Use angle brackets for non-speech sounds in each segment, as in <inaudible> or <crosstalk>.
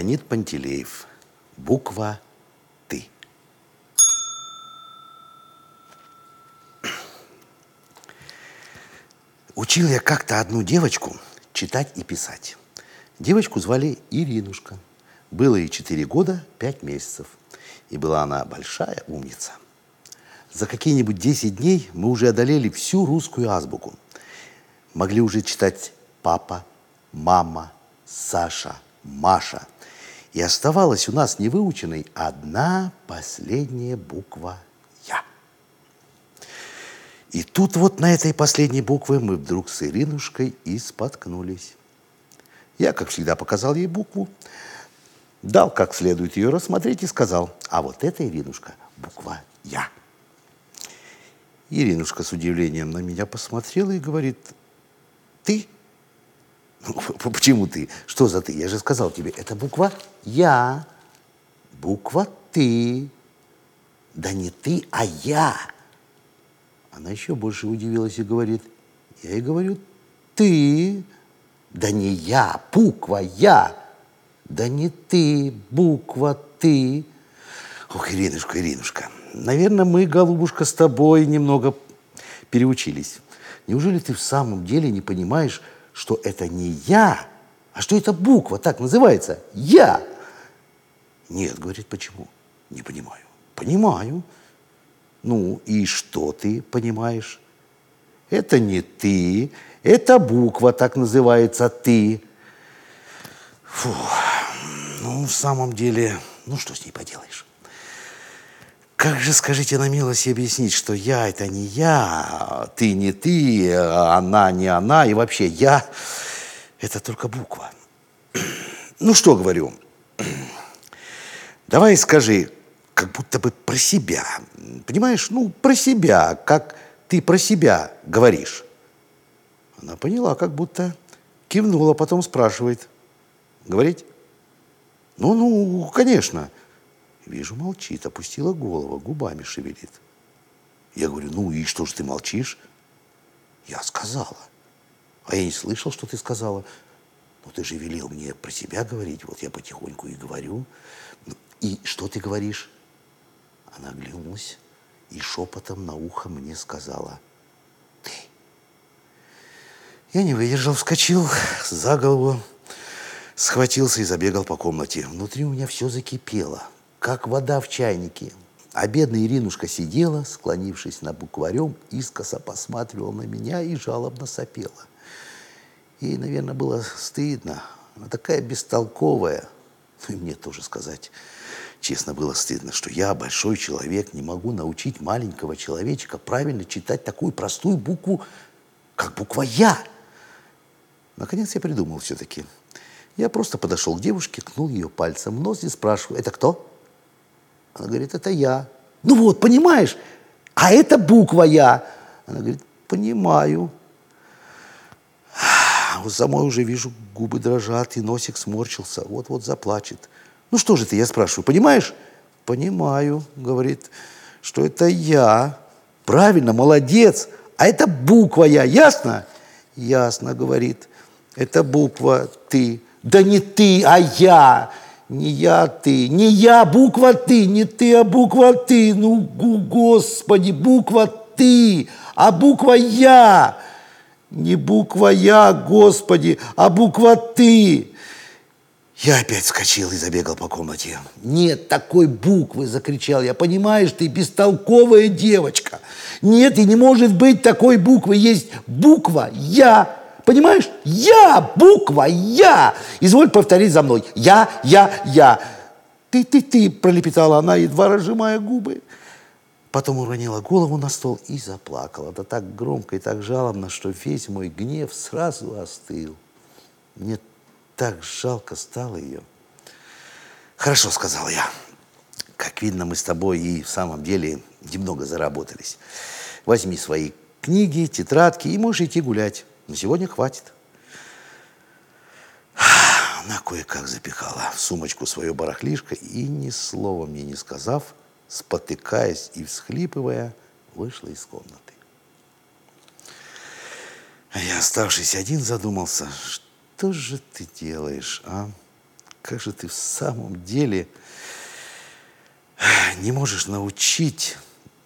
Леонид Пантелеев. Буква «Ты». Учил я как-то одну девочку читать и писать. Девочку звали Иринушка. Было ей 4 года, 5 месяцев. И была она большая умница. За какие-нибудь 10 дней мы уже одолели всю русскую азбуку. Могли уже читать папа, мама, Саша, Маша. И оставалась у нас невыученной одна последняя буква «Я». И тут вот на этой последней букве мы вдруг с Иринушкой и споткнулись. Я, как всегда, показал ей букву, дал как следует ее рассмотреть и сказал, а вот это, Иринушка, буква «Я». Иринушка с удивлением на меня посмотрела и говорит, ты? Почему ты? Что за ты? Я же сказал тебе, это буква «Я», буква «Ты». Да не ты, а я. Она еще больше удивилась и говорит, я ей говорю, ты. Да не я, буква «Я». Да не ты, буква «Ты». Ох, Иринушка, Иринушка, наверное, мы, голубушка, с тобой немного переучились. Неужели ты в самом деле не понимаешь, что это не я, а что это буква так называется? Я. Нет, говорит, почему? Не понимаю. Понимаю. Ну, и что ты понимаешь? Это не ты, это буква так называется ты. Фу, ну, в самом деле, ну, что с ней поделаешь? Как же, скажите на милость, объяснить, что я – это не я, ты не ты, она не она, и вообще я – это только буква. <clears throat> Ну, что говорю? <clears throat> Давай скажи, как будто бы про себя. Понимаешь, ну, про себя, как ты про себя говоришь. Она поняла, как будто кивнула, потом спрашивает. Говорить? Ну, ну, конечно. Вижу, молчит, опустила голову, губами шевелит. Я говорю, ну и что ж ты молчишь? Я сказала. А я не слышал, что ты сказала. Ну ты же велел мне про себя говорить, вот я потихоньку и говорю. «Ну, и что ты говоришь? Она оглянулась и шепотом на ухо мне сказала, ты. Я не выдержал, вскочил за голову, схватился и забегал по комнате. Внутри у меня все закипело как вода в чайнике. А бедная Иринушка сидела, склонившись над букварем, искоса посматривала на меня и жалобно сопела. Ей, наверное, было стыдно. Она такая бестолковая. Ну и мне тоже сказать. Честно, было стыдно, что я, большой человек, не могу научить маленького человечка правильно читать такую простую букву, как буква «Я». Наконец я придумал все-таки. Я просто подошел к девушке, ткнул ее пальцем в нос и спрашиваю, «Это кто?» Она говорит, это я. Ну вот, понимаешь? А это буква я. Она говорит, понимаю. У самой уже вижу, губы дрожат, и носик сморщился. Вот-вот заплачет. Ну что же ты, я спрашиваю, понимаешь? Понимаю, говорит, что это я. Правильно, молодец. А это буква я, ясно? Ясно, говорит. Это буква ты. Да не ты, а я. Не я, ты, не я, буква ты, не ты, а буква ты. Ну, господи, буква ты, а буква я. Не буква я, господи, а буква ты. Я опять вскочил и забегал по комнате. «Нет такой буквы!» – закричал я. «Понимаешь, ты бестолковая девочка! Нет, и не может быть такой буквы! Есть буква «Я», Понимаешь? Я, буква Я. Изволь повторить за мной. Я, я, я. Ты, ты, ты, пролепетала она, едва разжимая губы. Потом уронила голову на стол и заплакала. Да так громко и так жалобно, что весь мой гнев сразу остыл. Мне так жалко стало ее. Хорошо, сказал я. Как видно, мы с тобой и в самом деле немного заработались. Возьми свои книги, тетрадки и можешь идти гулять. На сегодня хватит. <sighs> Она кое-как запихала в сумочку свое барахлишко и, ни слова мне не сказав, спотыкаясь и всхлипывая, вышла из комнаты. А я, оставшись один, задумался, что же ты делаешь, а? как же ты в самом деле <sighs> не можешь научить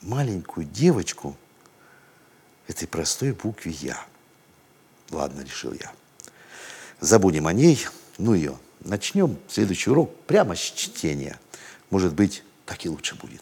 маленькую девочку этой простой букве «Я». Ладно, решил я. Забудем о ней, ну ее. Начнем следующий урок прямо с чтения. Может быть, так и лучше будет.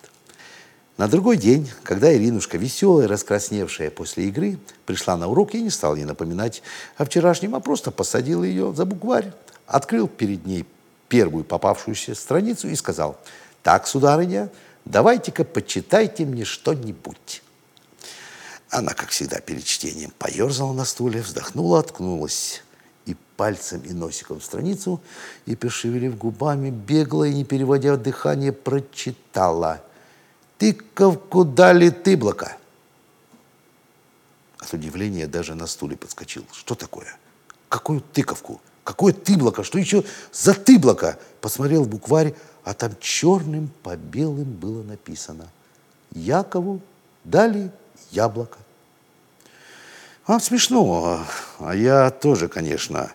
На другой день, когда Иринушка, веселая, раскрасневшая после игры, пришла на урок, я не стал ей напоминать о вчерашнем, а просто посадил ее за букварь, открыл перед ней первую попавшуюся страницу и сказал, «Так, сударыня, давайте-ка почитайте мне что-нибудь». Она, как всегда, перед чтением поерзала на стуле, вздохнула, откнулась и пальцем и носиком в страницу, и, пошевелив губами, бегло и не переводя дыхание, прочитала «Тыковку дали тыблока». От удивления даже на стуле подскочил. Что такое? Какую тыковку? Какое тыблоко? Что еще за тыблоко? Посмотрел в букварь, а там черным по белым было написано «Якову дали яблоко». А смешно, а я тоже, конечно,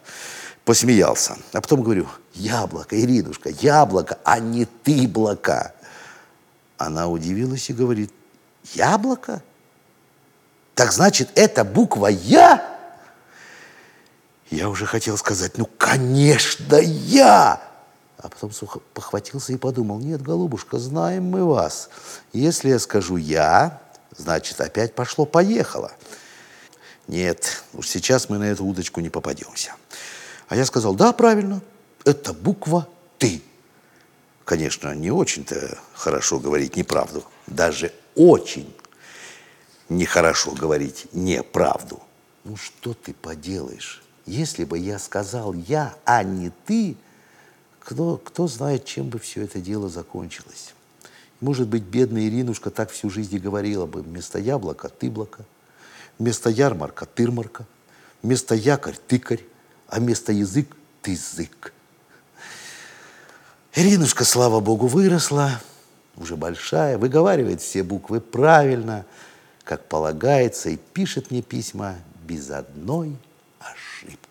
посмеялся. А потом говорю, яблоко, Иринушка, яблоко, а не ты блока. Она удивилась и говорит, яблоко? Так значит, это буква «Я»? Я уже хотел сказать, ну, конечно, я! А потом сухо похватился и подумал, нет, голубушка, знаем мы вас. Если я скажу «я», значит, опять пошло-поехало. Нет, уж сейчас мы на эту удочку не попадемся. А я сказал, да, правильно, это буква «ты». Конечно, не очень-то хорошо говорить неправду, даже очень нехорошо говорить неправду. Ну что ты поделаешь? Если бы я сказал «я», а не «ты», кто, кто знает, чем бы все это дело закончилось. Может быть, бедная Иринушка так всю жизнь и говорила бы вместо яблока – тыблоко – Вместо ярмарка – тырмарка, вместо якорь – тыкарь, а вместо язык – тызык. Иринушка, слава богу, выросла, уже большая, выговаривает все буквы правильно, как полагается, и пишет мне письма без одной ошибки.